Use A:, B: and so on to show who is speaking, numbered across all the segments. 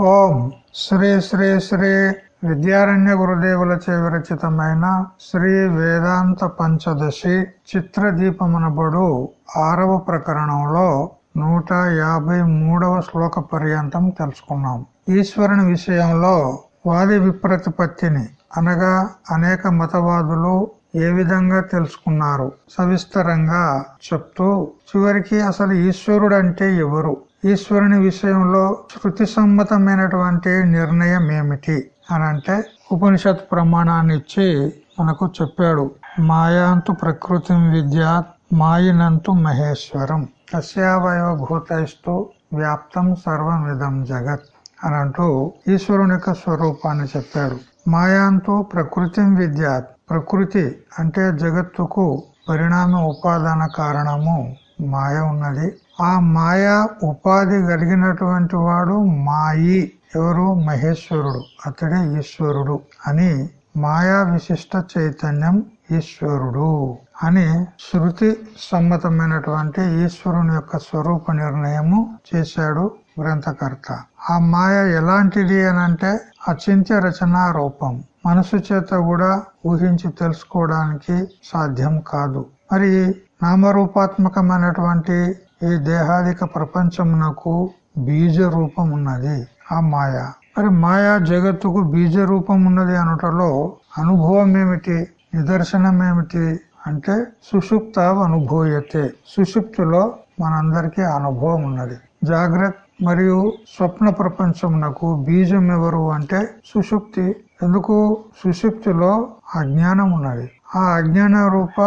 A: ఓం శ్రీ శ్రీ శ్రీ విద్యారణ్య గురుదేవుల విరచితమైన శ్రీ వేదాంత పంచదశి చిత్రదీపమనబడు ఆరవ ప్రకరణంలో నూట యాభై మూడవ శ్లోక పర్యంతం తెలుసుకున్నాం. ఈశ్వరుని విషయంలో వాది విప్రతిపత్తిని అనగా అనేక మతవాదులు ఏ విధంగా తెలుసుకున్నారు? సవిస్తరంగా చెప్తూ చివరికి అసలు ఈశ్వరుడు అంటే ఎవరు? ఈశ్వరుని విషయంలో శృతి సమ్మతమైనటువంటి నిర్ణయం ఏమిటి అని అంటే ఉపనిషత్ ప్రమాణాన్ని ఇచ్చి మనకు చెప్పాడు. మాయాంతు ప్రకృతి విద్యా మాయినంతు మహేశ్వరం. తస్యావయవ భూతైస్తూ వ్యాప్తం సర్వమిదం జగత్ అని అంటూ ఈశ్వరుని యొక్క స్వరూపాన్ని చెప్పాడు. మాయాంతు ప్రకృతి విద్య ప్రకృతి అంటే జగత్తుకు పరిణామ ఉపాదాన కారణము మాయ ఉన్నది. ఆ మాయా ఉపాధి కలిగినటువంటి వాడు మాయి. ఎవరు? మహేశ్వరుడు. అతడే ఈశ్వరుడు అని మాయా విశిష్ట చైతన్యం ఈశ్వరుడు అని శృతి సమ్మతమైనటువంటి ఈశ్వరుని యొక్క స్వరూప నిర్ణయము చేశాడు గ్రంథకర్త. ఆ మాయ ఎలాంటిది అని అంటే అచింత్య రచనా రూపం. మనసు చేత కూడా ఊహించి తెలుసుకోవడానికి సాధ్యం కాదు. మరి నామరూపాత్మకమైనటువంటి ఈ దేహాదిక ప్రపంచమునకు బీజ రూపం ఉన్నది ఆ మాయ. మరి మాయా జగత్తుకు బీజ రూపం ఉన్నది అనటలో అనుభవం ఏమిటి నిదర్శనం ఏమిటి అంటే సుషుప్త అనుభూయతే. సుషుప్తిలో మనందరికీ అనుభవం ఉన్నది జాగ్రత్త మరియు స్వప్న ప్రపంచమునకు బీజం ఎవరు అంటే సుషుప్తి. ఎందుకు? సుషుప్తిలో అజ్ఞానం ఉన్నది ఆ అజ్ఞాన రూప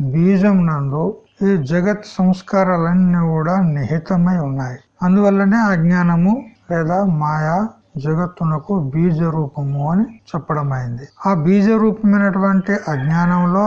A: బీజం నందు ఈ జగత్ సంస్కారాలన్నీ కూడా నిహితమై ఉన్నాయి. అందువల్లనే అజ్ఞానము లేదా మాయా జగత్తునకు బీజ రూపము అని చెప్పడం అయింది ఆ బీజ రూపమైనటువంటి అజ్ఞానంలో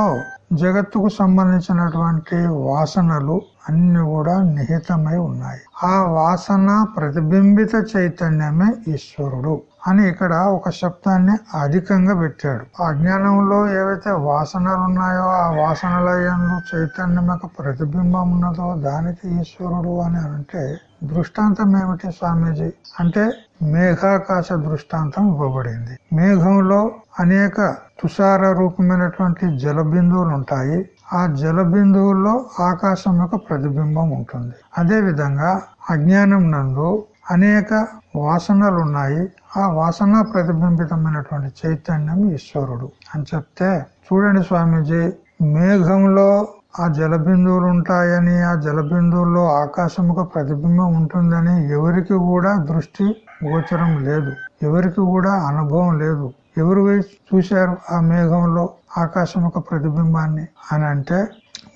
A: జగత్తుకు సంబంధించినటువంటి వాసనలు అన్ని కూడా నిహితమై ఉన్నాయి. ఆ వాసన ప్రతిబింబిత చైతన్యమే ఈశ్వరుడు అని ఇక్కడ ఒక శబ్దాన్ని అధికంగా పెట్టాడు. ఆ జ్ఞానంలో ఏవైతే వాసనలు ఉన్నాయో ఆ వాసనలయంలో చైతన్యం యొక్క ప్రతిబింబం ఉన్నదో దానికి ఈశ్వరుడు అని అంటే దృష్టాంతం ఏమిటి స్వామీజీ? అంటే మేఘాకాశ దృష్టాంతం ఇవ్వబడింది. మేఘంలో అనేక తుషార రూపమైనటువంటి జల బిందువులు ఉంటాయి ఆ జల బిందువుల్లో ఆకాశం యొక్క ప్రతిబింబం ఉంటుంది. అదే విధంగా అజ్ఞానం నందు అనేక వాసనలు ఉన్నాయి ఆ వాసన ప్రతిబింబితమైనటువంటి చైతన్యం ఈశ్వరుడు అని చెప్తే చూడండి స్వామీజీ మేఘంలో ఆ జలబిందువులు ఉంటాయని ఆ జలబిందువుల్లో ఆకాశముకు ప్రతిబింబం ఉంటుందని ఎవరికి కూడా దృష్టి గోచరం లేదు. ఎవరికి కూడా అనుభవం లేదు. ఎవరు చూశారు ఆ మేఘంలో ఆకాశం యొక్క ప్రతిబింబాన్ని అని అంటే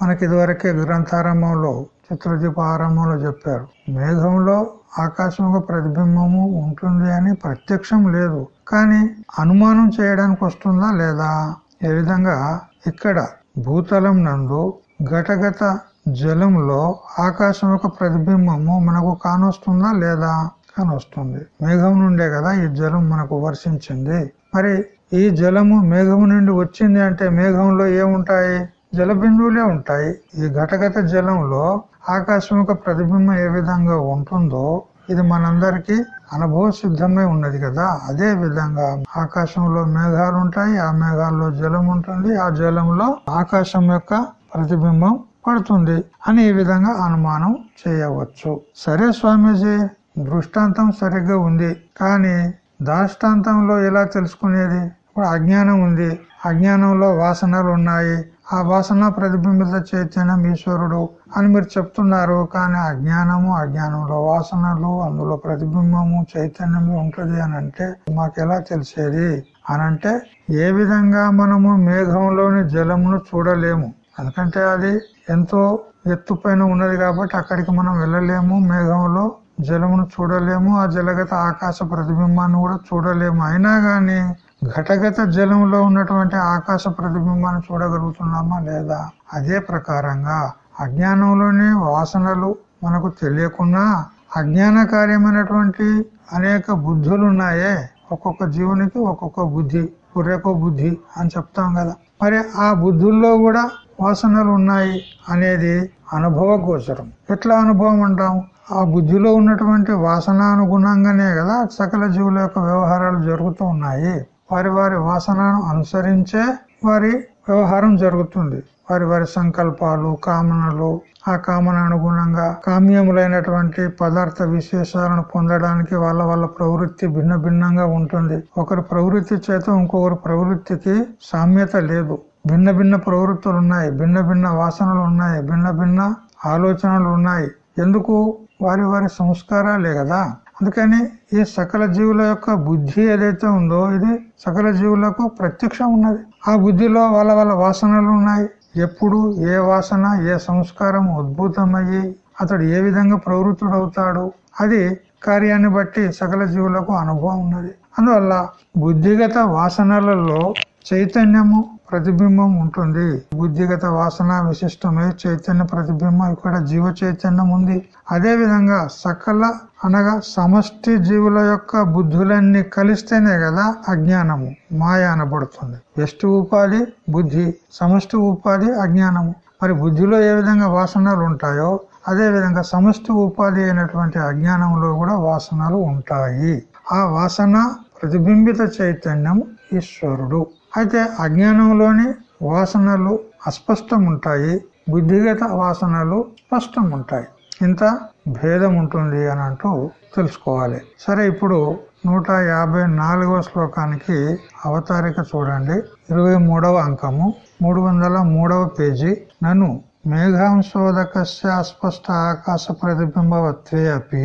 A: మనకి ఇదివరకే గ్రంథారంభంలో చిత్రదీప ఆరంభంలో చెప్పారు మేఘంలో ఆకాశం యొక్క ప్రతిబింబము ఉంటుంది అని ప్రత్యక్షం లేదు. కానీ అనుమానం చేయడానికి వస్తుందా లేదా? ఏ విధంగా? ఇక్కడ భూతలం నందు ఘటగత జలంలో ఆకాశం యొక్క ప్రతిబింబము మనకు కానొస్తుందా లేదా? కానొస్తుంది. మేఘం నుండే కదా ఈ జలం మనకు వర్షించింది. మరి ఈ జలము మేఘం నుండి వచ్చింది అంటే మేఘంలో ఏముంటాయి? జలబిందువులే ఉంటాయి. ఈ ఘటగత జలంలో ఆకాశం యొక్క ప్రతిబింబం ఏ విధంగా ఉంటుందో ఇది మనందరికి అనుభవ సిద్ధమై ఉన్నది కదా. అదే విధంగా ఆకాశంలో మేఘాలు ఉంటాయి ఆ మేఘాల్లో జలం ఉంటుంది ఆ జలంలో ఆకాశం యొక్క ప్రతిబింబం పడుతుంది అని ఈ విధంగా అనుమానం చేయవచ్చు. సరే స్వామీజీ దృష్టాంతం సరిగ్గా ఉంది. కానీ దాష్టాంతంలో ఎలా తెలుసుకునేది? ఇప్పుడు అజ్ఞానం ఉంది. అజ్ఞానంలో వాసనలు ఉన్నాయి. ఆ వాసన ప్రతిబింబిత చైతన్యం ఈశ్వరుడు అని మీరు చెప్తున్నారు. కానీ అజ్ఞానము అజ్ఞానంలో వాసనలు అందులో ప్రతిబింబము చైతన్యము ఉంటుంది అని అంటే మాకెలా తెలిసేది? అనంటే ఏ విధంగా మనము మేఘంలోని జలమును చూడలేము. ఎందుకంటే అది ఎంతో ఎత్తు పైన ఉన్నది కాబట్టి అక్కడికి మనం వెళ్ళలేము. మేఘంలో జలమును చూడలేము. ఆ జలగత ఆకాశ ప్రతిబింబాన్ని కూడా చూడలేము. అయినా గాని ఘటగత జలంలో ఉన్నటువంటి ఆకాశ ప్రతిబింబాన్ని చూడగలుగుతున్నామా లేదా? అదే ప్రకారంగా అజ్ఞానంలోని వాసనలు మనకు తెలియకున్నా అజ్ఞాన కార్యమైనటువంటి అనేక బుద్ధులు ఉన్నాయే. ఒక్కొక్క జీవునికి ఒక్కొక్క బుద్ధి పుర్రెకో బుద్ధి అని చెప్తాం కదా. మరి ఆ బుద్ధుల్లో కూడా వాసనలు ఉన్నాయి అనేది అనుభవ గోచరం ఎట్లా అనుభవం అంటాం ఆ బుద్ధిలో ఉన్నటువంటి వాసనానుగుణంగానే కదా సకల జీవుల యొక్క వ్యవహారాలు జరుగుతూ ఉన్నాయి. వారి వారి వాసనను అనుసరించే వారి వ్యవహారం జరుగుతుంది. వారి వారి సంకల్పాలు కామనలు ఆ కామన అనుగుణంగా కామ్యములైనటువంటి పదార్థ విశేషాలను పొందడానికి వాళ్ళ వాళ్ళ ప్రవృత్తి భిన్న భిన్నంగా ఉంటుంది. ఒకరి ప్రవృత్తి చేత ఇంకొకరి ప్రవృత్తికి సామ్యత లేదు. భిన్న భిన్న ప్రవృత్తులు ఉన్నాయి భిన్న భిన్న వాసనలు ఉన్నాయి భిన్న భిన్న ఆలోచనలు ఉన్నాయి ఎందుకు? వారి వారి సంస్కారాలే కదా. అందుకని ఈ సకల జీవుల యొక్క బుద్ధి ఏదైతే ఉందో ఇది సకల జీవులకు ప్రత్యక్షం ఉన్నది. ఆ బుద్ధిలో వాళ్ళ వాళ్ళ వాసనలు ఉన్నాయి ఎప్పుడు ఏ వాసన ఏ సంస్కారం ఉద్భుతమయ్యి అతడు ఏ విధంగా ప్రవృత్తుడవుతాడు అది కార్యాన్ని బట్టి సకల జీవులకు అనుభవం ఉన్నది. అందువల్ల బుద్ధిగత వాసనలలో చైతన్యము ప్రతిబింబం ఉంటుంది. బుద్ధిగత వాసన విశిష్టమే చైతన్య ప్రతిబింబం. ఇక్కడ జీవ చైతన్యం ఉంది. అదే విధంగా సకల అనగా సమష్టి జీవుల యొక్క బుద్ధులన్నీ కలిస్తేనే కదా అజ్ఞానము. మాయ అనబడుతుంది ఎష్టి ఉపాధి? బుద్ధి. సమష్టి ఉపాధి అజ్ఞానము. మరి బుద్ధిలో ఏ విధంగా వాసనలు ఉంటాయో అదే విధంగా సమష్టి ఉపాధి అయినటువంటి అజ్ఞానంలో కూడా వాసనలు ఉంటాయి. ఆ వాసన ప్రతిబింబిత చైతన్యం ఈశ్వరుడు. అయితే అజ్ఞానంలోని వాసనలు అస్పష్టం ఉంటాయి బుద్ధిగత వాసనలు స్పష్టం ఉంటాయి ఇంత భేదం ఉంటుంది అని అంటూ తెలుసుకోవాలి. సరే ఇప్పుడు నూట యాభై నాలుగవ శ్లోకానికి అవతారిక చూడండి. ఇరవై మూడవ అంకము మూడు వందల మూడవ పేజీ. నన్ను మేఘాంశోదకస్య అస్పష్ట ఆకాశ ప్రతిబింబవత్వే అపి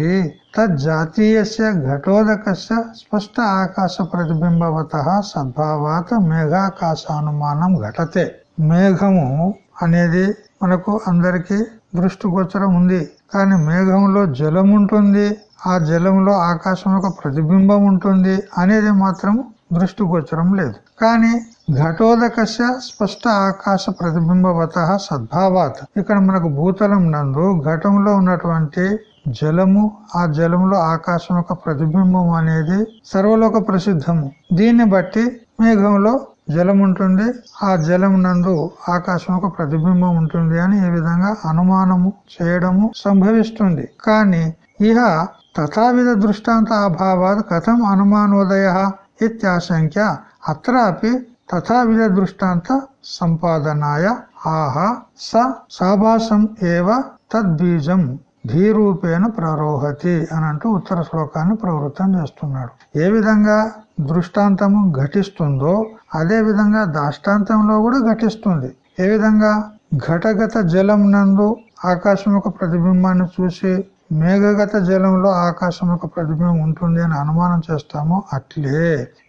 A: తజ్జాతీయస్య ఘటోదకస్య స్పష్ట ఆకాశ ప్రతిబింబవత సద్భావాత్ మేఘాకాశానుమానం ఘటతే మేఘము అనేది మనకు అందరికి దృష్టిగోచరం ఉంది కానీ మేఘంలో జలం ఉంటుంది ఆ జలంలో ఆకాశం యొక్క ప్రతిబింబం ఉంటుంది అనేది మాత్రం దృష్టిగోచరం లేదు. కానీ ఘటోదకశ స్పష్ట ఆకాశ ప్రతిబింబవత సద్భావాత్. ఇక్కడ మనకు భూతలం నందు ఘటంలో ఉన్నటువంటి జలము ఆ జలంలో ఆకాశం యొక్క ప్రతిబింబం అనేది సర్వలోక ప్రసిద్ధము. దీన్ని బట్టి మేఘంలో జలం ఉంటుంది ఆ జలం నందు ఆకాశం ఒక ప్రతిబింబం ఉంటుంది అని ఈ విధంగా అనుమానము చేయడము సంభవిస్తుంది. కానీ ఇహ తథావిధ దృష్టాంత అభావాత్ కథం అనుమానోదయ ఇత్యాశంక్య. అత్రాపి తథావిధ దృష్టాంత సంపాదనాయ ఆహా స సాభాసం ఏవ తద్బీజం ధీరూపేణ ప్రరోహతి అని అంటూ ఉత్తర శ్లోకాన్ని ప్రవృత్తం చేస్తున్నాడు. ఏ విధంగా దృష్టాంతము ఘటిస్తుందో అదే విధంగా దాష్టాంతంలో కూడా ఘటిస్తుంది. ఏ విధంగా ఘటగత జలం నందు ఆకాశం యొక్క ప్రతిబింబాన్ని చూసి మేఘగత జలంలో ఆకాశం యొక్క ప్రతిబింబం ఉంటుంది అని అనుమానం చేస్తామో అట్లే.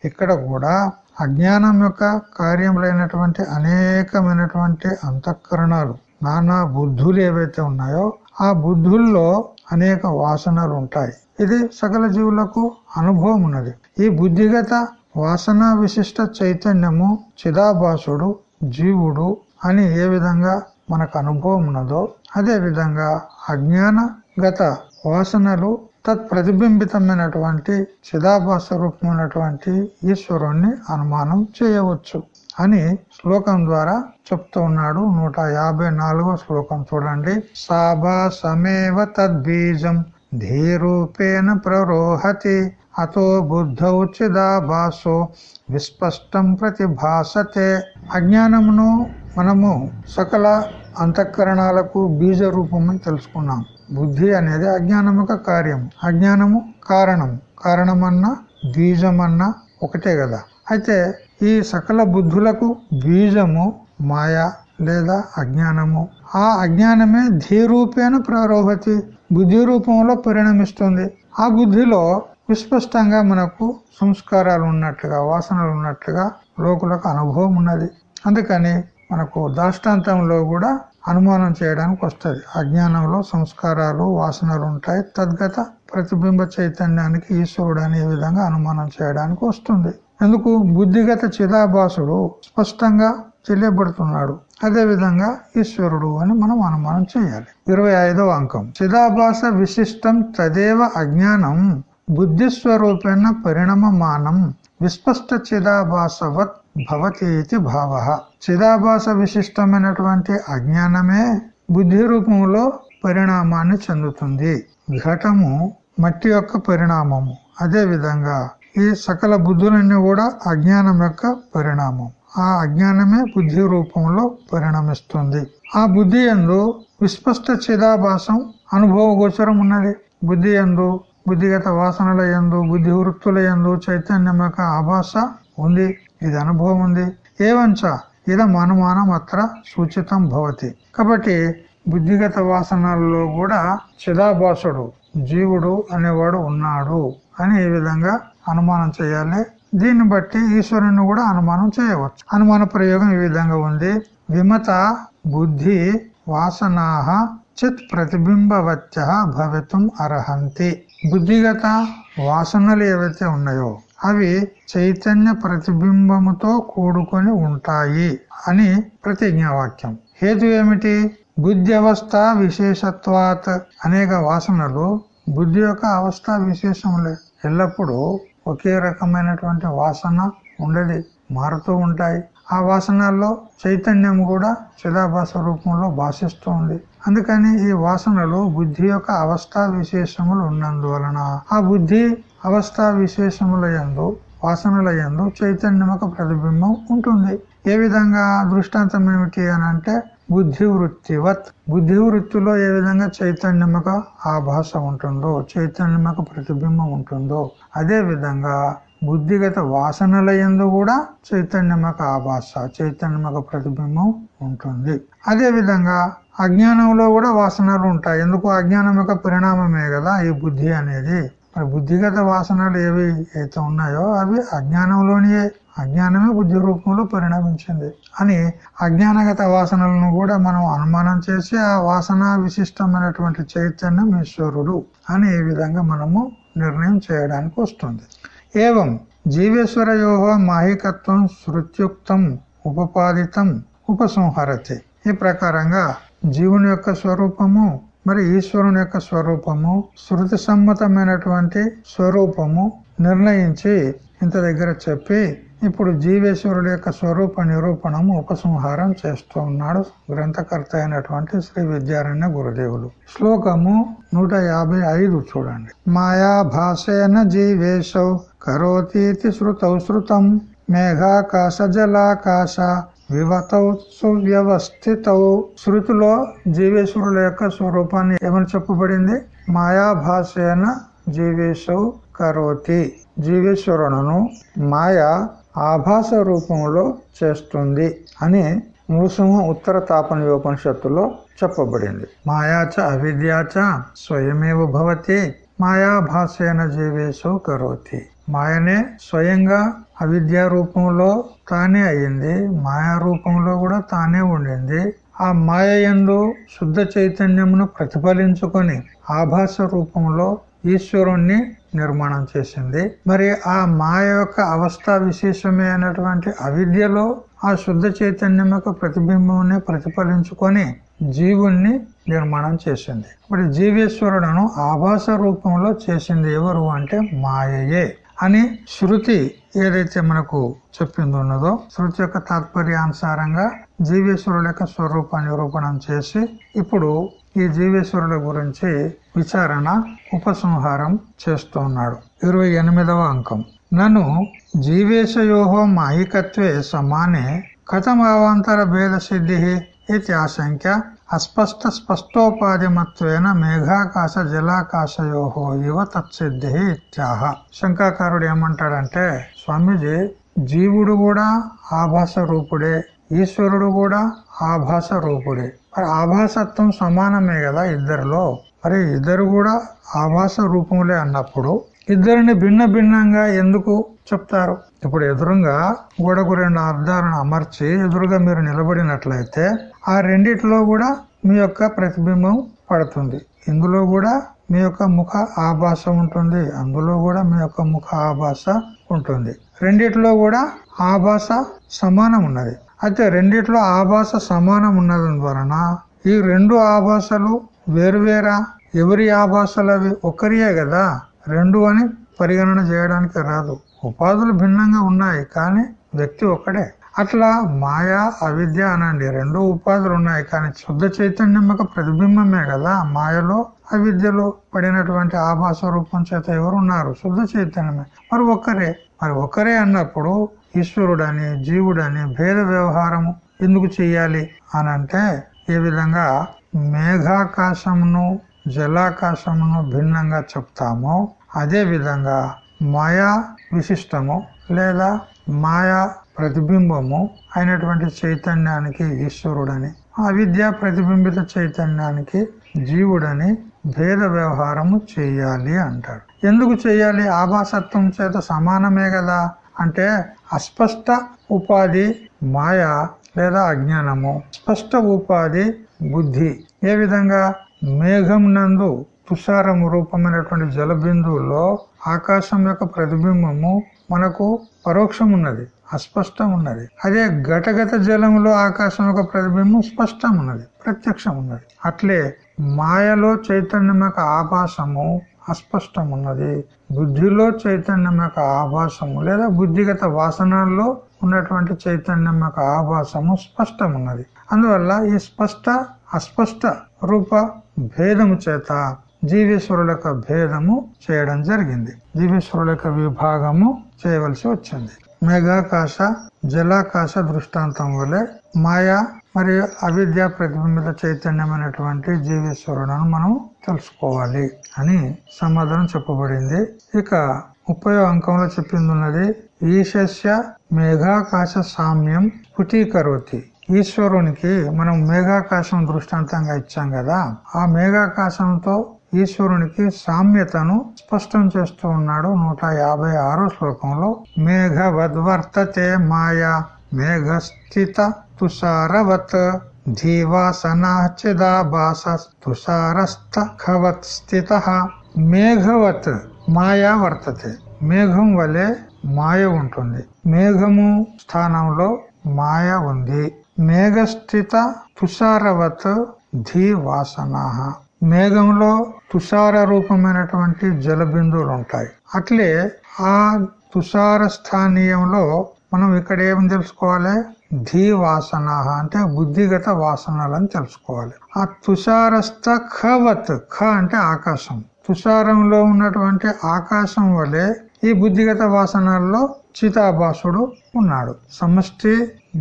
A: ఇక్కడ కూడా అజ్ఞానం యొక్క కార్యములైనటువంటి అనేకమైనటువంటి అంతఃకరణాలు నానా బుద్ధులు ఏవైతే ఉన్నాయో ఆ బుద్ధుల్లో అనేక వాసనలు ఉంటాయి ఇది సకల జీవులకు అనుభవం ఉన్నది ఈ బుద్ధిగత వాసన విశిష్ట చైతన్యము చిదాభాసుడు జీవుడు అని ఏ విధంగా మనకు అనుభవం ఉన్నదో అదే విధంగా అజ్ఞాన గత వాసనలు తత్ ప్రతిబింబితమైనటువంటి చిదాభాస రూపమైనటువంటి ఈశ్వరుణ్ణి అనుమానం చేయవచ్చు అని శ్లోకం ద్వారా చెప్తూ ఉన్నాడు. నూట యాభై నాలుగో శ్లోకం చూడండి. సాభాసమేవ తద్బీజం ధీరూపేణ ప్రరోహతి అతో బుద్ధౌ చిదాభాసో విస్పష్టం ప్రతిభాసతే. అజ్ఞానమును మనము సకల అంతఃకరణాలకు బీజ రూపమని తెలుసుకున్నాం. బుద్ధి అనేది అజ్ఞానం యొక్క కార్యం అజ్ఞానము కారణము. కారణమన్నా బీజమన్నా ఒకటే కదా. అయితే ఈ సకల బుద్ధులకు బీజము మాయ లేదా అజ్ఞానము. ఆ అజ్ఞానమే ధీరూపేణ ప్రారోహతి. బుద్ధి రూపంలో పరిణమిస్తుంది. ఆ బుద్ధిలో విస్పష్టంగా మనకు సంస్కారాలు ఉన్నట్లుగా వాసనలు ఉన్నట్లుగా లోకులకు అనుభవం ఉన్నది. అందుకని మనకు దాష్టాంతంలో కూడా అనుమానం చేయడానికి వస్తుంది. అజ్ఞానంలో సంస్కారాలు వాసనలు ఉంటాయి. తద్గత ప్రతిబింబ చైతన్యానికి ఈశ్వరుడు అనే విధంగా అనుమానం చేయడానికి వస్తుంది. ఎందుకు? బుద్ధిగత చిదాభాసుడు స్పష్టంగా తెలియబడుతున్నాడు. అదే విధంగా ఈశ్వరుడు అని మనం అనుమానం చేయాలి. ఇరవై ఐదవ అంకం. చిదాభాస విశిష్టం తదేవ అజ్ఞానం బుద్ధి స్వరూపేణ పరిణమమానం. విస్పష్ట చిదాభాసవత్ భవతి ఇది భావ. చిదాభాస విశిష్టమైనటువంటి అజ్ఞానమే బుద్ధి రూపంలో పరిణామాన్ని చెందుతుంది. ఘటము మట్టి యొక్క పరిణామము. అదే విధంగా ఈ సకల బుద్ధులన్నీ కూడా అజ్ఞానం యొక్క పరిణామం. ఆ అజ్ఞానమే బుద్ధి రూపంలో పరిణమిస్తుంది. ఆ బుద్ధి ఎందు విస్పష్ట చిదాభాసం అనుభవ గోచరం ఉన్నది. బుద్ధి ఎందు బుద్ధిగత వాసనల ఎందు బుద్ధి వృత్తుల ఎందు చైతన్యం యొక్క ఆభాస ఉంది. ఇది అనుభవం ఉంది. ఏవంచ ఇదం అనుమానం అత్ర సూచితం భవతి. కాబట్టి బుద్ధిగత వాసనల్లో కూడా చిదాభాసుడు జీవుడు అనేవాడు ఉన్నాడు అని ఈ విధంగా అనుమానం చేయాలి. దీన్ని బట్టి ఈశ్వరుని కూడా అనుమానం చేయవచ్చు. అనుమాన ప్రయోగం ఈ విధంగా ఉంది. విమత బుద్ధి వాసనాహ చిత్ ప్రతిబింబవత్య భవితం అర్హంతి. బుద్ధిగత వాసనలు ఏవైతే ఉన్నాయో అవి చైతన్య ప్రతిబింబముతో కూడుకొని ఉంటాయి అని ప్రతిజ్ఞావాక్యం. హేతు ఏమిటి? బుద్ధి అవస్థ విశేషత్వాత్ అనేక వాసనలు బుద్ధి యొక్క అవస్థ విశేషములే. ఎల్లప్పుడూ ఒకే రకమైనటువంటి వాసన ఉండేది మారుతూ ఉంటాయి. ఆ వాసనల్లో చైతన్యం కూడా చిదాభాస రూపంలో భాషిస్తూ ఉంది. అందుకని ఈ వాసనలు బుద్ధి యొక్క అవస్థా విశేషములు ఉన్నందువలన ఆ బుద్ధి అవస్థా విశేషముల ఎందు వాసనల ఎందు చైతన్యం ప్రతిబింబం ఉంటుంది. ఏ విధంగా దృష్టాంతం ఏమిటి అని అంటే బుద్ధి వృత్తివత్ బుద్ధి వృత్తిలో ఏ విధంగా చైతన్యమక ఆభాష ఉంటుందో చైతన్యమక ప్రతిబింబం ఉంటుందో అదే విధంగా బుద్ధిగత వాసనల ఎందు కూడా చైతన్యమక ఆభాస చైతన్యమక ప్రతిబింబం ఉంటుంది. అదే విధంగా అజ్ఞానంలో కూడా వాసనలు ఉంటాయి. ఎందుకు? అజ్ఞానం యొక్క పరిణామమే కదా ఈ బుద్ధి అనేది. మరి బుద్ధిగత వాసనలు ఏవి అయితే ఉన్నాయో అవి అజ్ఞానంలోనియే. అజ్ఞానమే బుద్ధి రూపంలో పరిణమించింది అని అజ్ఞానగత వాసనలను కూడా మనం అనుమానం చేసి ఆ వాసన విశిష్టమైనటువంటి చైతన్యం ఈశ్వరుడు అని ఈ విధంగా మనము నిర్ణయం చేయడానికి వస్తుంది. ఏవం జీవేశ్వరయోహ మాహికత్వం శృత్యుక్తం ఉపపాదితం ఉపసంహరతి ఈ ప్రకారంగా జీవుని యొక్క స్వరూపము మరి ఈశ్వరుని యొక్క స్వరూపము శృతి సమ్మతమైనటువంటి స్వరూపము నిర్ణయించి ఇంత దగ్గర చెప్పి ఇప్పుడు జీవేశ్వరుడు యొక్క స్వరూప నిరూపణము ఉపసంహారం చేస్తూ ఉన్నాడు గ్రంథకర్త అయినటువంటి శ్రీ విద్యారణ్య గురుదేవులు. శ్లోకము నూట యాభై ఐదు చూడండి. మాయా భాషేన జీవేశౌ కరోతీతి శృతౌ శృతం మేఘాకాశ జలాకాశ వివతౌ సువ్యవస్థితౌ శృతిలో జీవేశ్వరుల యొక్క స్వరూపాన్ని ఏమని చెప్పబడింది? మాయాభాషేన జీవేశౌ కరోతి. జీవేశ్వరులను మాయ ఆభాస రూపంలో చేస్తుంది అని నృసింహ ఉత్తర తాపనయోపనిషత్తులో చెప్పబడింది. మాయాచ అవిద్యాచ స్వయమేవ భవతి మాయాభాసేన జీవేశు కరోతి. మాయనే స్వయంగా అవిద్యా రూపంలో తానే అయింది మాయా రూపంలో కూడా తానే ఉండింది. ఆ మాయ ఎందు శుద్ధ చైతన్యమును ప్రతిఫలించుకొని ఆభాస రూపంలో ఈశ్వరుణ్ణి నిర్మాణం చేసింది. మరి ఆ మాయ యొక్క అవస్థ విశేషమే అయినటువంటి అవిద్యలో ఆ శుద్ధ చైతన్యం యొక్క ప్రతిబింబాన్ని ప్రతిఫలించుకొని జీవుణ్ణి నిర్మాణం చేసింది. ఇప్పుడు జీవేశ్వరుడును ఆభాస రూపంలో చేసింది ఎవరు అంటే మాయయే. అని శృతి ఏదైతే మనకు చెప్పింది ఉన్నదో శృతి యొక్క తాత్పర్యానుసారంగా జీవేశ్వరుల యొక్క స్వరూప నిరూపణం చేసి ఇప్పుడు ఈ జీవేశ్వరుల గురించి విచారణ ఉపసంహారం చేస్తూ ఉన్నాడు. ఇరవై ఎనిమిదవ అంకం. నన్ను జీవేశయోహో మాయికత్వే సమానే కథమావాంతర భేద సిద్ధి ఇది ఆశంక్య అస్పష్ట స్పష్టోపాధిమత్వేన మేఘాకాశ జలాకాశయోహో ఇవ తత్సిద్ధి ఇత్యాహ. శంకాకారుడు ఏమంటాడంటే స్వామీజీ జీవుడు కూడా ఆభాస రూపుడే ఈశ్వరుడు కూడా ఆభాస రూపుడే మరి ఆభాసత్వం సమానమే కదా ఇద్దరిలో? మరి ఇద్దరు కూడా ఆభాస రూపములే అన్నప్పుడు ఇద్దరిని భిన్న భిన్నంగా ఎందుకు చెప్తారు. ఇప్పుడు ఎదురుగా గోడకు రెండు అర్థాలను అమర్చి ఎదురుగా మీరు నిలబడినట్లయితే ఆ రెండిట్లో కూడా మీ యొక్క ప్రతిబింబం పడుతుంది. ఇందులో కూడా మీ యొక్క ముఖ ఆభాష ఉంటుంది. అందులో కూడా మీ యొక్క ముఖ ఆభాష ఉంటుంది. రెండిట్లో కూడా ఆభాష సమానం ఉన్నది. అయితే రెండిట్లో ఆభాష సమానం ఉన్నదని వలన ఈ రెండు ఆభాషలు వేరువేరా ఎవరి ఆభాషలు అవి? ఒక్కరియే కదా. రెండు అని పరిగణన చేయడానికి రాదు. ఉపాధులు భిన్నంగా ఉన్నాయి కానీ వ్యక్తి ఒక్కడే. అట్లా మాయా అవిద్య అనండి. రెండు ఉపాధులు ఉన్నాయి కానీ శుద్ధ చైతన్యం ఒక ప్రతిబింబమే కదా. మాయలో అవిద్యలో పడినటువంటి ఆభాస రూపం చేత ఎవరు ఉన్నారు శుద్ధ చైతన్యమే. మరి ఒక్కరే. మరి ఒక్కరే అన్నప్పుడు ఈశ్వరుడని జీవుడని భేద వ్యవహారము ఎందుకు చెయ్యాలి అని అంటే ఏ విధంగా మేఘాకాశమును జలాకాశమును భిన్నంగా చెప్తామో. అదే విధంగా మాయా విశిష్టము లేదా మాయా ప్రతిబింబము అయినటువంటి చైతన్యానికి ఈశ్వరుడని అవిద్య ప్రతిబింబిత చైతన్యానికి జీవుడని భేద వ్యవహారము చేయాలి అంటాడు. ఎందుకు చేయాలి? ఆభాసత్వం చేత సమానమే కదా? అంటే అస్పష్ట ఉపాధి మాయ లేదా అజ్ఞానము. స్పష్ట ఉపాధి బుద్ధి. ఏ విధంగా? మేఘం నందు తుషారం రూపమైనటువంటి జల బిందువులో ఆకాశం యొక్క ప్రతిబింబము మనకు పరోక్షం ఉన్నది అస్పష్టం ఉన్నది అదే ఘటగత జలములో ఆకాశం యొక్క ప్రతిబింబం స్పష్టం ఉన్నది ప్రత్యక్షం ఉన్నది అట్లే మాయలో చైతన్యం యొక్క ఆభాసము అస్పష్టం ఉన్నది బుద్ధిలో చైతన్యం యొక్క ఆభాసము లేదా బుద్ధిగత వాసనల్లో ఉన్నటువంటి చైతన్యం యొక్క ఆభాసము స్పష్టం ఉన్నది అందువల్ల ఈ స్పష్ట అస్పష్ట రూప భేదము చేత జీవేశ్వరుల భేదము చేయడం జరిగింది. జీవేశ్వరుల విభాగము చేయవలసి వచ్చింది. మేఘాకాశ జలాకాశ దృష్టాంతం వలె మాయా మరియు అవిద్య ప్రతిబింబిత చైతన్యమైనటువంటి జీవేశ్వరులను మనం తెలుసుకోవాలి అని సమాధానం చెప్పబడింది. ఇక ముప్పై అంకంలో చెప్పింది ఉన్నది ఈశస్య మేఘాకాశ సామ్యం స్ఫుటీకరోతి ఈశ్వరునికి మనం మేఘాకాశం దృష్టాంతంగా ఇచ్చాం కదా ఆ మేఘాకాశంతో ఈశ్వరునికి సామ్యతను స్పష్టం చేస్తూ ఉన్నాడు నూట యాభై ఆరో శ్లోకంలో. మేఘవద్వర్తతే మాయా మేఘస్థిత తుషారవత్ ధీవాసనాచిదాభాస తుషారస్థవత్ స్థిత మేఘవత్ మాయా వర్తతే. మేఘం వలె మాయ ఉంటుంది. మేఘము స్థానంలో మాయ ఉంది. మేఘస్థిత తుషారవత్ ధీ వాసన మేఘంలో తుషార రూపమైనటువంటి జల బిందువులు ఉంటాయి అట్లే ఆ తుషార స్థానీయంలో మనం ఇక్కడ ఏమి తెలుసుకోవాలి? ధీ వాసన అంటే బుద్ధిగత వాసనలని తెలుసుకోవాలి. ఆ తుషారస్థ ఖవత్ ఖ అంటే ఆకాశం. తుషారంలో ఉన్నటువంటి ఆకాశం వలె ఈ బుద్ధిగత వాసనల్లో చితాభాసుడు ఉన్నాడు. సమష్టి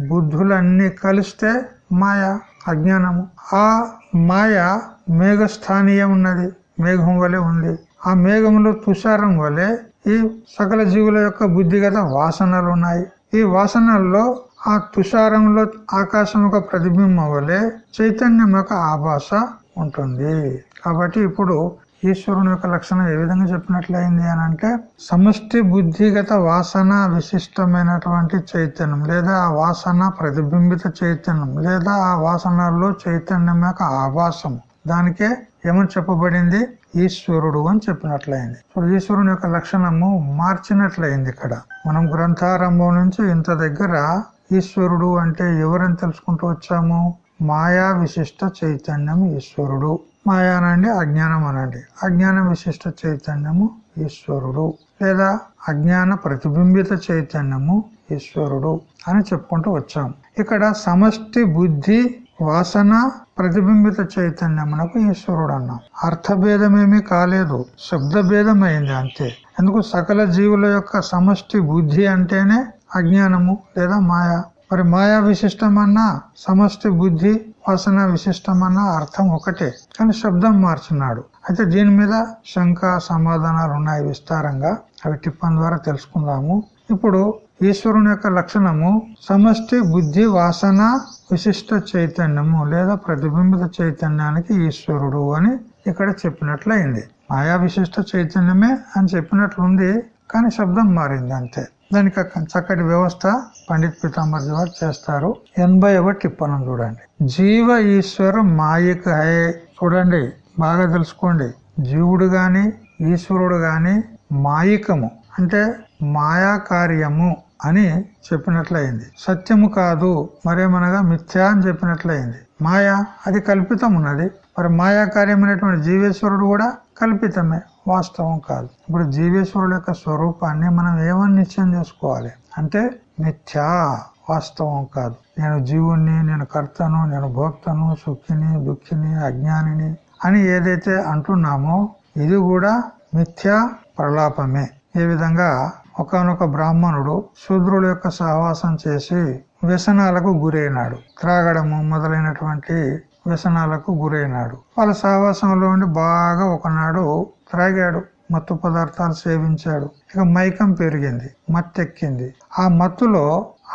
A: బుద్ధులన్నీ కలిస్తే మాయ. అజ్ఞానము. ఆ మాయ మేఘస్థానీయం ఉన్నది. మేఘం వలె ఉంది. ఆ మేఘంలో తుషారం వలె ఈ సకల జీవుల యొక్క బుద్ధిగత వాసనలు ఉన్నాయి. ఈ వాసనల్లో ఆ తుషారంలో ఆకాశం యొక్క ప్రతిబింబం వలె చైతన్యం యొక్క ఆభాష ఉంటుంది. కాబట్టి ఇప్పుడు ఈశ్వరుని యొక్క లక్షణం ఏ విధంగా చెప్పినట్లయింది అని అంటే సమష్టి బుద్ధిగత వాసన విశిష్టమైనటువంటి చైతన్యం లేదా ఆ వాసన ప్రతిబింబిత చైతన్యం లేదా ఆ వాసనల్లో చైతన్యం యొక్క ఆభాసం దానికే ఏమని చెప్పబడింది? ఈశ్వరుడు అని చెప్పినట్లయింది. ఇప్పుడు ఈశ్వరుని యొక్క లక్షణము మార్చినట్లయింది ఇక్కడ. మనం గ్రంథారంభం నుంచి ఇంత దగ్గర ఈశ్వరుడు అంటే ఎవరని తెలుసుకుంటూ వచ్చాము? మాయా విశిష్ట చైతన్యం ఈశ్వరుడు. మాయానండి అజ్ఞానం అనండి. అజ్ఞాన విశిష్ట చైతన్యము ఈశ్వరుడు లేదా అజ్ఞాన ప్రతిబింబిత చైతన్యము ఈశ్వరుడు అని చెప్పుకుంటూ వచ్చాం. ఇక్కడ సమష్టి బుద్ధి వాసన ప్రతిబింబిత చైతన్యమునకు ఈశ్వరుడు అన్నాం. అర్థభేదమేమీ కాలేదు శబ్ద భేదమైంది అంతే. ఎందుకు? సకల జీవుల యొక్క సమష్టి బుద్ధి అంటేనే అజ్ఞానము లేదా మాయా. మరి మాయా విశిష్టమన్నా సమష్టి బుద్ధి వాసన విశిష్టమన్న అర్థం ఒకటే. కానీ శబ్దం మార్చున్నాడు. అయితే దీని మీద శంక సమాధానాలు ఉన్నాయి విస్తారంగా. అవి టిప్పన్ ద్వారా తెలుసుకుందాము. ఇప్పుడు ఈశ్వరుని యొక్క లక్షణము సమష్టి బుద్ధి వాసన విశిష్ట చైతన్యము లేదా ప్రతిబింబిత చైతన్యానికి ఈశ్వరుడు అని ఇక్కడ చెప్పినట్లయింది. మాయా విశిష్ట చైతన్యమే అని చెప్పినట్లుంది కానీ శబ్దం మారింది అంతే. దానికి చక్కటి వ్యవస్థ పండిత్ పీతాంబర్జీ వారు చేస్తారు. ఎనభై ఒకటి టిప్పనం చూడండి. జీవ ఈశ్వర మాయిక హే. చూడండి బాగా తెలుసుకోండి. జీవుడు గాని ఈశ్వరుడు గాని మాయికము అంటే మాయా కార్యము అని చెప్పినట్లయింది. సత్యము కాదు మరేమనగా మిథ్యా అని చెప్పినట్లయింది. మాయ అది కల్పితం ఉన్నది మరి మాయా కార్యమైనటువంటి జీవేశ్వరుడు కూడా కల్పితమే. వాస్తవం కాదు. ఇప్పుడు జీవేశ్వరుడు యొక్క స్వరూపాన్ని మనం ఏమని నిశ్చయం చేసుకోవాలి? అంటే మిథ్యా వాస్తవం కాదు. నేను జీవుణ్ణి నేను కర్తను నేను భోక్తను సుఖిని దుఃఖిని అజ్ఞానిని అని ఏదైతే అంటున్నామో ఇది కూడా మిథ్యా ప్రలాపమే. ఈ విధంగా ఒకనొక బ్రాహ్మణుడు శూద్రుల యొక్క సహవాసం చేసి వ్యసనాలకు గురైనాడు. త్రాగడము మొదలైనటువంటి వ్యసనాలకు గురైనాడు. వాళ్ళ సహవాసంలో ఉండి బాగా ఒకనాడు త్రాగాడు మత్తు పదార్థాలు సేవించాడు. ఇక మైకం పెరిగింది మత్తెక్కింది. ఆ మత్తులో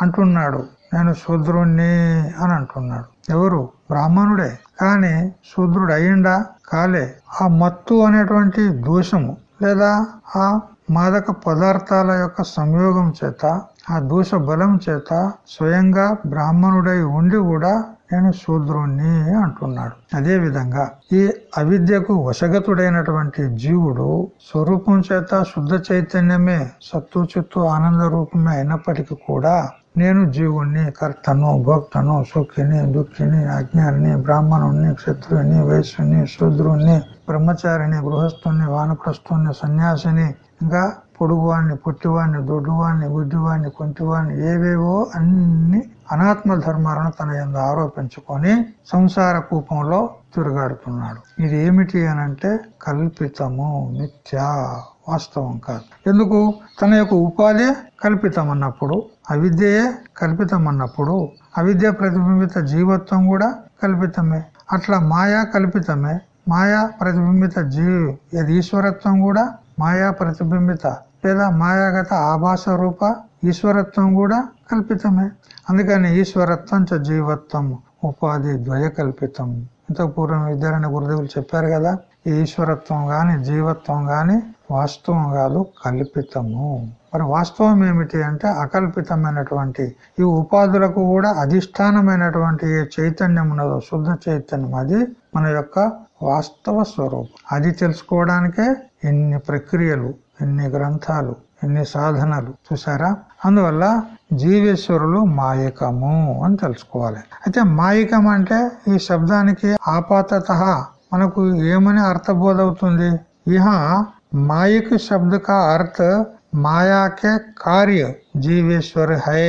A: అంటున్నాడు నేను శూద్రుణ్ణి అని అంటున్నాడు. ఎవరు? బ్రాహ్మణుడే. కానీ శూద్రుడు అయ్యిండా కాలే. ఆ మత్తు అనేటువంటి దోషము లేదా ఆ మాదక పదార్థాల యొక్క సంయోగం చేత ఆ దోష బలం చేత స్వయంగా బ్రాహ్మణుడై ఉండి కూడా నేను శూద్రుణ్ణి అంటున్నాడు. అదే విధంగా ఈ అవిద్యకు వశగతుడైనటువంటి జీవుడు స్వరూపం చేత శుద్ధ చైతన్యమే సత్తు చిత్తు ఆనంద రూపమే అయినప్పటికీ కూడా నేను జీవుణ్ణి కర్తను భక్తను సుఖిని దుఃఖిని అజ్ఞాని బ్రాహ్మణుణ్ణి క్షత్రుని వైశ్యుని శూద్రుణ్ణి బ్రహ్మచారిని గృహస్థుని వానప్రస్థుని సన్యాసిని ఇంకా పొడుగువాణ్ణి పొట్టివాణ్ణి దొడ్డువాణ్ణి గుడ్డివాణ్ణి కొంటివాణ్ణి ఏవేవో అన్ని అనాత్మ ధర్మాలను తన ఎందు ఆరోపించుకొని సంసార కూపంలో తిరుగాడుతున్నాడు. ఇది ఏమిటి అనంటే కల్పితము నిత్య వాస్తవం కాదు. ఎందుకు? తన యొక్క ఉపాధి కల్పితం అన్నప్పుడు అవిద్యయే కల్పితం అన్నప్పుడు అవిద్య ప్రతిబింబిత జీవత్వం కూడా కల్పితమే. అట్లా మాయా కల్పితమే. మాయా ప్రతిబింబిత జీవి ఇది ఈశ్వరత్వం కూడా మాయా ప్రతిబింబిత లేదా మాయాగత ఆభాస రూప ఈశ్వరత్వం కూడా కల్పితమే. అందుకని ఈశ్వరత్వం చ జీవత్వం ఉపాధి ద్వయ కల్పితం. ఇంత పూర్వం విద్యారాయణ గురుదేవులు చెప్పారు కదా ఈ ఈశ్వరత్వం గాని జీవత్వం గాని వాస్తవం కాదు కల్పితము. మరి వాస్తవం ఏమిటి అంటే అకల్పితమైనటువంటి ఈ ఉపాధులకు కూడా అధిష్టానమైనటువంటి ఏ చైతన్యం ఉన్నదో శుద్ధ చైతన్యం అది మన యొక్క వాస్తవ స్వరూపం. అది తెలుసుకోవడానికే ఎన్ని ప్రక్రియలు ఎన్ని గ్రంథాలు ఎన్ని సాధనలు చూసారా అందువల్ల జీవేశ్వరులు మాయకము అని తెలుసుకోవాలి. అయితే మాయకం అంటే ఈ శబ్దానికి ఆపాతత. మనకు ఏమని అర్థబోధవుతుంది? ఇహ మాయక శబ్దక అర్థ మాయాకే కార్య జీవేశ్వర్ హే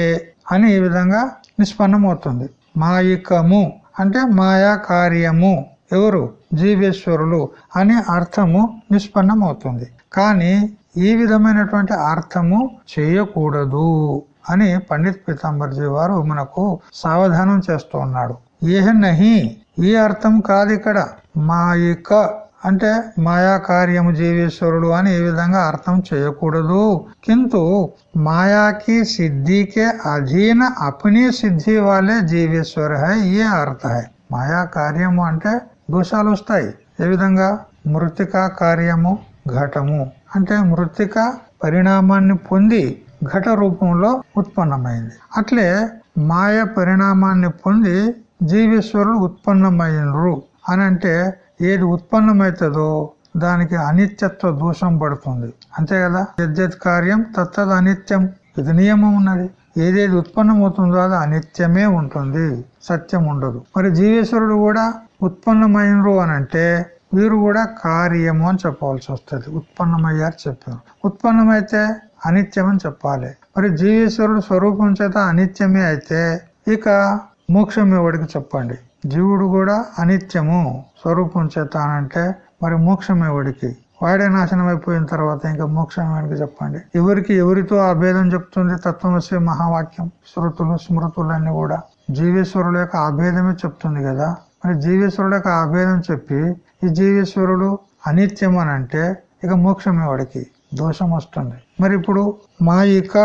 A: అని ఈ విధంగా నిష్పన్నం అవుతుంది మాయికము అంటే మాయా కార్యము ఎవరు? జీవేశ్వరులు అనే అర్థము నిష్పన్నం అవుతుంది కానీ ఈ విధమైనటువంటి అర్థము చేయకూడదు అని పండిత్ పీతాంబర్జీ వారు మనకు సావధానం చేస్తూ ఉన్నాడు. ఏ నహి ఈ అర్థం కాదు ఇక్కడ. మాయిక అంటే మాయా కార్యము జీవేశ్వరుడు అని ఈ విధంగా అర్థం చేయకూడదు. కింటు మాయాకి సిద్ధికే అధీన అపనీ సిద్ధి వాళ్ళే జీవేశ్వర హై ఏ అర్థ హై. మాయా కార్యము అంటే దోషాలు వస్తాయి. ఏ విధంగా? మృతికా కార్యము ఘటము. అంటే మృతిక పరిణామాన్ని పొంది ఘట రూపంలో ఉత్పన్నమైంది. అట్లే మాయ పరిణామాన్ని పొంది జీవేశ్వరులు ఉత్పన్నమైనరు. అని అంటే ఏది ఉత్పన్నమవుతుందో దానికి అనిత్యత్వ దోషం పడుతుంది. అంతే కదా? యద్యత్ కార్యం తత్తది అనిత్యం. ఇది నియమం ఉన్నది. ఏదేది ఉత్పన్నమవుతుందో అది అనిత్యమే ఉంటుంది. సత్యం ఉండదు. మరి జీవేశ్వరుడు కూడా ఉత్పన్నమైనరు అని అంటే వీరు కూడా కార్యము అని చెప్పవలసి వస్తుంది. ఉత్పన్నమయ్యారు చెప్పారు. ఉత్పన్నమైతే అనిత్యం అని చెప్పాలి. మరి జీవేశ్వరుడు స్వరూపం చేత అనిత్యమే అయితే ఇక మోక్షం ఎవడికి చెప్పండి? జీవుడు కూడా అనిత్యము స్వరూపం చేత అంటే మరి మోక్షం ఎవడికి? వాడే నాశనం అయిపోయిన తర్వాత ఇంకా మోక్షం ఎవరికి చెప్పండి? ఎవరికి ఎవరితో ఆ భేదం చెప్తుంది? తత్వమసి మహావాక్యం. శృతులు స్మృతులన్నీ కూడా జీవేశ్వరుల యొక్క అభేదమే చెప్తుంది కదా. మరి జీవేశ్వరుడు అభేదం చెప్పి ఈ జీవేశ్వరుడు అనిత్యం అని అంటే ఇక మోక్షమే వాడికి దోషం వస్తుంది. మరి ఇప్పుడు మాయిక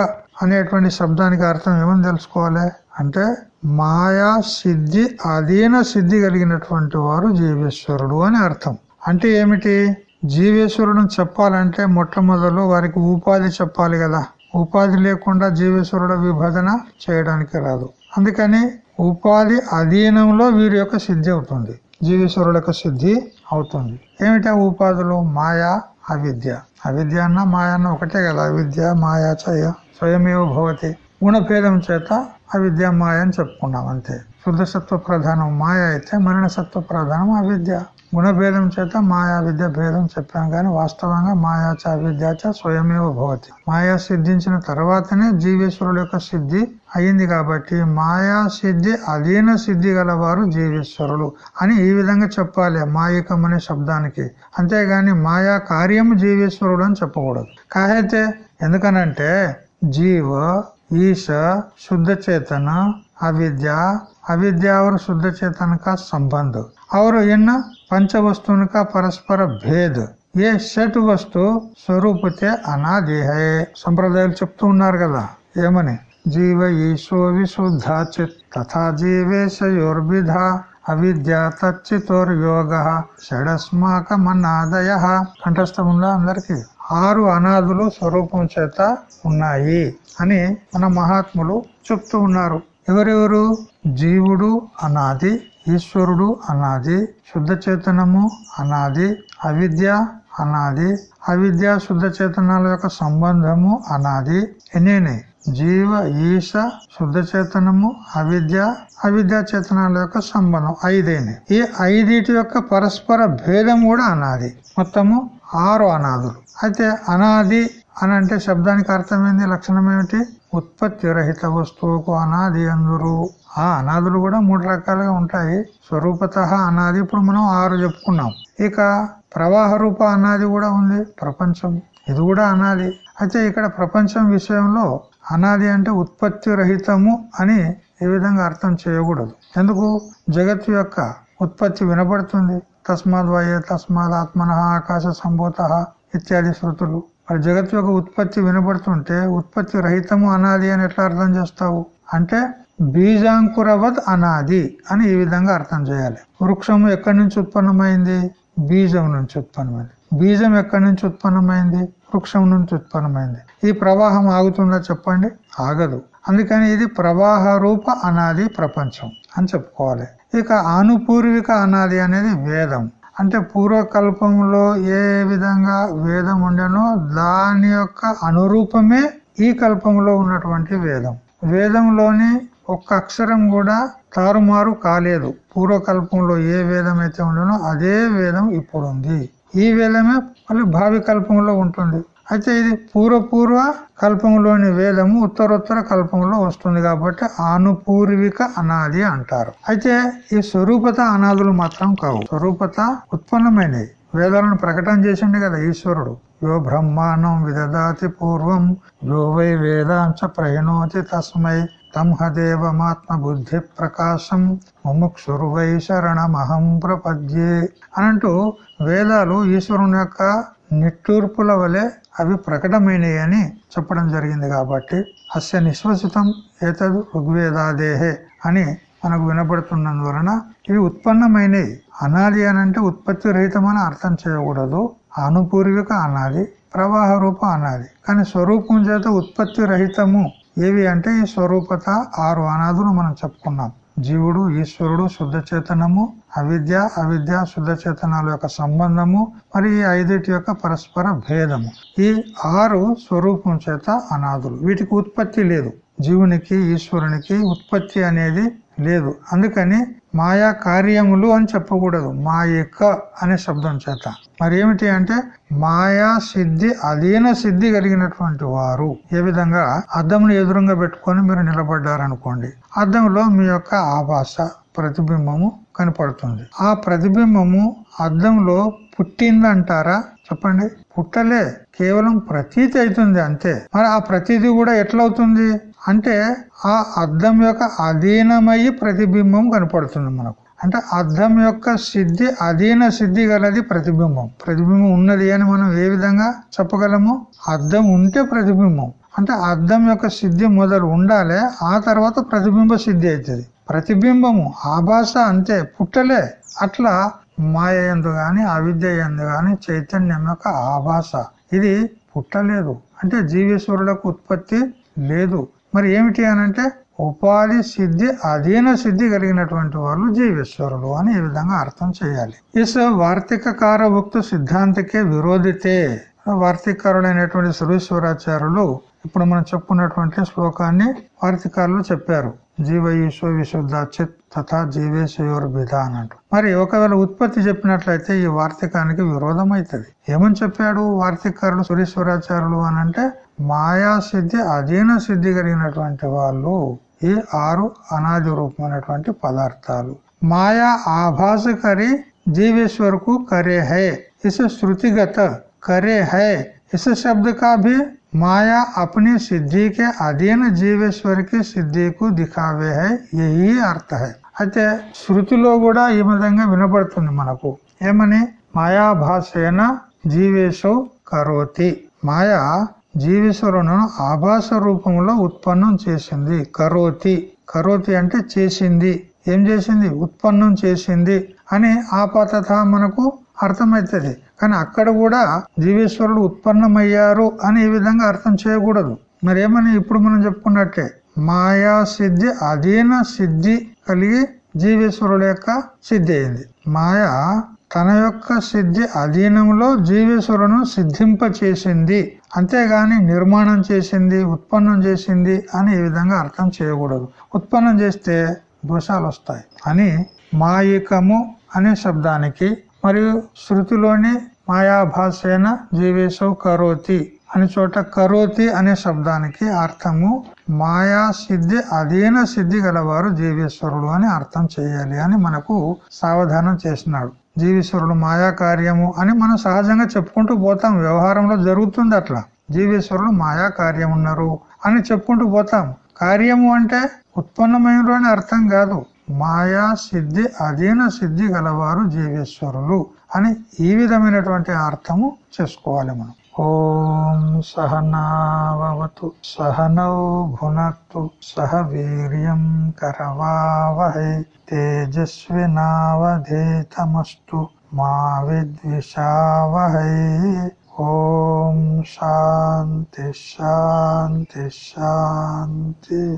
A: అనేటువంటి శబ్దానికి అర్థం ఏమని తెలుసుకోవాలి? అంటే మాయా సిద్ధి అధీన సిద్ధి కలిగినటువంటి వారు జీవేశ్వరుడు అని అర్థం. అంటే ఏమిటి? జీవేశ్వరుడు చెప్పాలంటే మొట్టమొదలు వారికి ఉపాధి చెప్పాలి కదా. ఉపాధి లేకుండా జీవేశ్వరుడు విభజన చేయడానికి రాదు. అందుకని ఉపాధి అధీనంలో వీరి యొక్క సిద్ధి అవుతుంది. జీవేశ్వరుల యొక్క సిద్ధి అవుతుంది. ఏమిటా ఉపాధులు మాయా అవిద్య. అవిద్య అన్న మాయ అన్న ఒకటే కదా. అవిద్య మాయా చయ స్వయమేవ భవతి. గుణభేదం చేత అవిద్య మాయ అని చెప్పుకున్నాం అంతే. శుద్ధసత్వ ప్రధానం మాయ అయితే మరణసత్వ ప్రధానం అవిద్య. గుణభేదం చేత మాయా విద్య భేదం చెప్పాం కానీ వాస్తవంగా మాయాచ విద్యాచ స్వయమేవ భవతి. మాయా సిద్ధించిన తర్వాతనే జీవేశ్వరుడు యొక్క సిద్ధి అయింది కాబట్టి మాయా సిద్ధి అధీన సిద్ధి గలవారు జీవేశ్వరులు అని ఈ విధంగా చెప్పాలి మాయకం అనే శబ్దానికి. అంతేగాని మాయా కార్యము జీవేశ్వరుడు అని చెప్పకూడదు. కాయతే ఎందుకనంటే జీవ ఈశ శుద్ధ చేతన అవిద్య ಅವಿದ್ಯಾ ಅವರು ಶುದ್ಧ ಚೇತನಕ ಸಂಬಂಧ ಅವರು इन पंच वस्तुओं का परस्पर भेद ఏ షట్ వస్తు స్వరూపతే అనాది హే సంప్రదాయాలు చెప్తూ ఉన్నారు కదా ఏమని జీవ ఈశో విశుద్ధ చిత్ తథా జీవేశయోర్విధ అవిద్య తచ్చితోర్ యోగ షడస్మాకమనాదయ కంఠస్థం ఉందా అందరికి ఆరు అనాదులు స్వరూపం చేత ఉన్నాయి అని మన మహాత్ములు చెప్తూ ఉన్నారు ఎవరెవరు జీవుడు అనాది ఈశ్వరుడు అనాది శుద్ధ చేతనము అనాది అవిద్య అనాది అవిద్య శుద్ధ చేతనాల యొక్క సంబంధము అనాది ఎన్ని జీవ ఈశ శుద్ధ చేతనము అవిద్య అవిద్యా చేతనాల యొక్క సంబంధం ఐదైన. ఈ ఐదిటి యొక్క పరస్పర భేదం కూడా అనాది. మొత్తము ఆరు అనాదులు. అయితే అనాది అని అంటే శబ్దానికి అర్థమైంది లక్షణం ఏమిటి? ఉత్పత్తి రహిత వస్తువుకు అనాది అందురు ఆ అనాదులు కూడా మూడు రకాలుగా ఉంటాయి. స్వరూపత అనాది. ఇప్పుడు మనం ఆరు చెప్పుకున్నాం. ఇక ప్రవాహ రూప అనాది కూడా ఉంది. ప్రపంచం. ఇది కూడా అనాది. అయితే ఇక్కడ ప్రపంచం విషయంలో అనాది అంటే ఉత్పత్తి రహితము అని ఏ విధంగా అర్థం చేయకూడదు. ఎందుకు? జగత్తు యొక్క ఉత్పత్తి వినపడుతుంది. తస్మాత్ వయ తస్మాత్ ఆత్మన ఆకాశ సంభూత ఇత్యాది శృతులు మరి జగత్తు యొక్క ఉత్పత్తి వినబడుతుంటే ఉత్పత్తి రహితము అనాది అని ఎట్లా అర్థం చేస్తావు? అంటే బీజాంకురవద్ అనాది అని ఈ విధంగా అర్థం చేయాలి. వృక్షము ఎక్కడి నుంచి ఉత్పన్నమైంది? బీజం నుంచి ఉత్పన్నమైంది. బీజం ఎక్కడి నుంచి ఉత్పన్నమైంది? వృక్షం నుంచి ఉత్పన్నమైంది. ఈ ప్రవాహం ఆగుతుందా చెప్పండి? ఆగదు. అందుకని ఇది ప్రవాహ రూప అనాది ప్రపంచం అని చెప్పుకోవాలి. ఇక ఆనుపూర్విక అనాది అనేది వేదం. అంటే పూర్వకల్పంలో ఏ విధంగా వేదం ఉండెనో దాని యొక్క అనురూపమే ఈ కల్పంలో ఉన్నటువంటి వేదం. వేదంలోని ఒక్క అక్షరం కూడా తారుమారు కాలేదు. పూర్వకల్పంలో ఏ వేదం అయితే ఉండనో అదే వేదం ఇప్పుడు ఉంది ఈ వేదమే మళ్ళీ భావి కల్పంలో ఉంటుంది. అయితే ఇది పూర్వపూర్వ కల్పంలోని వేదము ఉత్తరోత్తర కల్పంలో వస్తుంది కాబట్టి ఆనుపూర్విక అనాది అంటారు. అయితే ఈ స్వరూపత అనాదులు మాత్రం కావు. స్వరూపత ఉత్పన్నమైనవి. వేదాలను ప్రకటన చేసిండు కదా ఈశ్వరుడు. యో బ్రహ్మాండం విదదాతి పూర్వం యో వై వేదాంచ ప్రయణోతి తస్మై తంహదేవమాత్మ బుద్ధి ప్రకాశం ముముక్షురు వై శరణమహం ప్రపద్యే అనంటూ వేదాలు ఈశ్వరుని యొక్క నిట్టూర్పుల వలె అవి ప్రకటమైనవి అని చెప్పడం జరిగింది కాబట్టి అస్య నిశ్వసితం ఏతదు ఋగ్వేదాదేహే అని మనకు వినపడుతున్నందువలన ఇవి ఉత్పన్నమైనవి అనాది అని అంటే ఉత్పత్తి రహితమని అర్థం చేయకూడదు. అనుపూర్విక అనాది ప్రవాహ రూప అనాది. కానీ స్వరూపం చేత ఉత్పత్తి రహితము ఏవి అంటే ఈ స్వరూపత ఆరు అనాదులు మనం చెప్పుకున్నాం. జీవుడు ఈశ్వరుడు శుద్ధ చేతనము అవిద్య అవిద్య శుద్ధ చేతనాల యొక్క సంబంధము మరి ఈ ఐదుటి యొక్క పరస్పర భేదము. ఈ ఆరు స్వరూపం చేత అనాథులు వీటికి ఉత్పత్తి లేదు. జీవునికి ఈశ్వరునికి ఉత్పత్తి అనేది లేదు. అందుకని మాయా కార్యములు అని చెప్పకూడదు. మాయక అనే శబ్దం చేత. మరి ఏమిటి అంటే మాయా సిద్ధి అధీన సిద్ధి కలిగినటువంటి వారు. ఏ విధంగా? అద్దంను ఎదురుగా పెట్టుకొని మీరు నిలబడ్డారనుకోండి. అద్దంలో మీ యొక్క ఆభాష ప్రతిబింబము కనపడుతుంది. ఆ ప్రతిబింబము అద్దంలో పుట్టిందంటారా? చెప్పండి. పుట్టలే. కేవలం ప్రతీతి అవుతుంది అంతే. మరి ఆ ప్రతీతి కూడా ఎట్లవుతుంది? అంటే ఆ అద్దం యొక్క అధీనమయ్యి ప్రతిబింబం కనపడుతుంది మనకు. అంటే అర్థం యొక్క సిద్ధి అధీన సిద్ధి గలది ప్రతిబింబం. ప్రతిబింబం ఉన్నది అని మనం ఏ విధంగా చెప్పగలము? అర్థం ఉంటే ప్రతిబింబం. అంటే అర్థం యొక్క సిద్ధి మొదలు ఉండాలి ఆ తర్వాత ప్రతిబింబ సిద్ధి అవుతుంది. ప్రతిబింబము ఆభాష అంతే పుట్టలే. అట్లా మాయ ఎందు గాని అవిద్య ఎందు గాని చైతన్యం యొక్క ఆభాష ఇది పుట్టలేదు. అంటే జీవేశ్వరులకు ఉత్పత్తి లేదు. మరి ఏమిటి అనంటే ఉపాధి సిద్ధి అధీన సిద్ధి కలిగినటువంటి వాళ్ళు జీవేశ్వరులు అని ఈ విధంగా అర్థం చేయాలి. ఇస్ వార్తిక ఉక్త సిద్ధాంతకే విరోధితే. వార్తికారుడైనటువంటి సురేశ్వరాచార్యులు ఇప్పుడు మనం చెప్పుకున్నటువంటి శ్లోకాన్ని వార్తికారులు చెప్పారు. జీవ ఈశ్వ విశుద్ధ చిత్ తథా జీవేశయోర్ విధ అన్నట్టు మరి ఒకవేళ ఉత్పత్తి చెప్పినట్లయితే ఈ వార్తికానికి విరోధం అవుతుంది ఏమని చెప్పాడు వార్తికారులు సురేశ్వరాచార్యులు అని అంటే మాయా సిద్ధి అధీన సిద్ధి కలిగినటువంటి వాళ్ళు ఈ ఆరు అనాది రూపమైనటువంటి పదార్థాలు మాయా आभास करे जीवेश्वर को करे है इस श्रुतिगत करे है इस शब्द का भी माया अपनी सिद्धि के अधीन జీవేశ్వర్ కి సిద్ధికు దిఖావే హై యహీ అర్థ హై అయితే శృతిలో కూడా ఈ విధంగా వినపడుతుంది మనకు ఏమని మాయాభాసేన జీవేశో కరోతి మాయా జీవేశ్వరును ఆభాస రూపంలో ఉత్పన్నం చేసింది కరోతి కరోతి అంటే చేసింది ఏం చేసింది ఉత్పన్నం చేసింది అని ఆపాతత మనకు అర్థమవుతుంది కానీ అక్కడ కూడా జీవేశ్వరుడు ఉత్పన్నమయ్యారు అని ఈ విధంగా అర్థం చేయకూడదు. మరి ఏమని ఇప్పుడు మనం చెప్పుకున్నట్టే మాయా సిద్ధి అధీన సిద్ధి కలిగి జీవేశ్వరుడు యొక్క సిద్ధి అయింది. మాయా తన యొక్క సిద్ధి అధీనంలో జీవేశ్వరును సిద్ధింప చేసింది అంతేగాని నిర్మాణం చేసింది ఉత్పన్నం చేసింది అని ఈ విధంగా అర్థం చేయకూడదు. ఉత్పన్నం చేస్తే దోషాలు వస్తాయి అని మాయికము అనే శబ్దానికి మరియు శృతిలోని మాయాభాసేన జీవేశవు కరోతి అని చోట కరోతి అనే శబ్దానికి అర్థము మాయా సిద్ధి అధీన సిద్ధి గలవారు జీవేశ్వరుడు అని అర్థం చేయాలి అని మనకు సావధానం చేసినాడు. జీవేశ్వరుడు మాయా కార్యము అని మనం సహజంగా చెప్పుకుంటూ పోతాం. వ్యవహారంలో జరుగుతుంది అట్లా. జీవేశ్వరుడు మాయా కార్యం ఉన్నారు అని చెప్పుకుంటూ పోతాం. కార్యము అంటే ఉత్పన్నమైన అని అర్థం కాదు. మాయా సిద్ధి అధీన సిద్ధి గలవారు జీవేశ్వరులు అని ఈ విధమైనటువంటి అర్థము చేసుకోవాలి మనం. ఓం సహనావతు సహనౌ భునత్తు సహ వీర్యం కరవావహే తేజస్వినావధేతమస్తు మా విద్విషావహై. ఓం శాంతి శాంతి శాంతి.